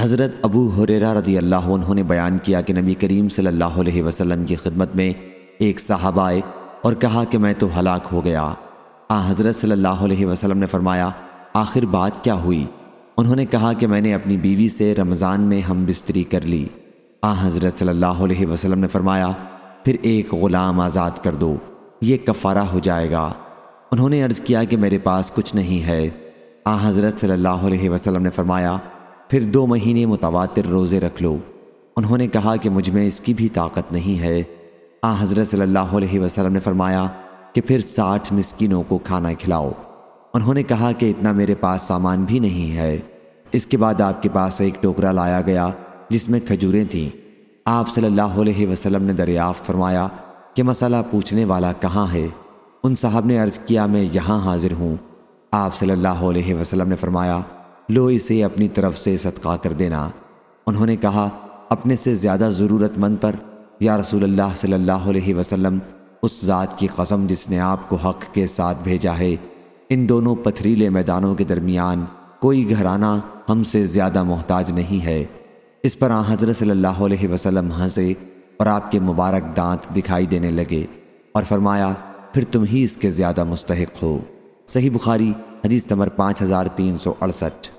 حضرت ابو حریرہ رضی اللہ عنہ نے بیان کیا کہ نبی کریم صلی اللہ علیہ وسلم کی خدمت میں ایک صحابہ آئے اور کہا کہ میں تو ہلاک ہو گیا۔ آ، حضرت صلی اللہ علیہ وسلم نے فرمایا، آخر بات کیا ہوئی؟ انہوں نے کہا کہ میں نے اپنی بیوی سے رمضان میں ہم بستری کر لی۔ آ، حضرت صلی اللہ علیہ وسلم نے فرمایا، پھر ایک غلام آزاد کر دو، یہ کفارہ ہو جائے گا۔ انہوں نے عرض کیا کہ میرے پاس کچھ نہیں ہے۔ آ، حضرت صلی اللہ علیہ وسلم نے فرمایا پھر دو مہینے متواتر روزے رکھ لو۔ انہوں نے کہا کہ مجھ میں اس کی بھی طاقت نہیں ہے۔ آ، حضرت صلی اللہ علیہ وسلم نے فرمایا کہ پھر ساٹھ مسکینوں کو کھانا کھلاؤ۔ انہوں نے کہا کہ اتنا میرے پاس سامان بھی نہیں ہے۔ اس کے بعد آپ کے پاس ایک ٹوکرا لایا گیا جس میں کھجوریں تھیں۔ آپ صلی اللہ علیہ وسلم نے دریافت فرمایا کہ مسئلہ پوچھنے والا کہاں ہے۔ ان صاحب نے عرض کیا، میں یہاں حاضر ہوں۔ آپ صلی اللہ علیہ وسلم نے فرمایا لو اسے اپنی طرف سے صدقہ کر دینا۔ انہوں نے کہا، اپنے سے زیادہ ضرورت مند پر، یا رسول اللہ صلی اللہ علیہ وسلم، اس ذات کی قسم جس نے آپ کو حق کے ساتھ بھیجا ہے۔ ان دونوں پتھریلے میدانوں کے درمیان کوئی گھرانہ ہم سے زیادہ محتاج نہیں ہے۔ اس پر آن حضرت صلی اللہ علیہ وسلم ہنسے اور آپ کے مبارک دانت دکھائی دینے لگے اور فرمایا، پھر تم ہی اس کے زیادہ مستحق ہو۔ صحیح بخاری، حدیث نمبر پانچ ہزار تین سو اڑسٹھ۔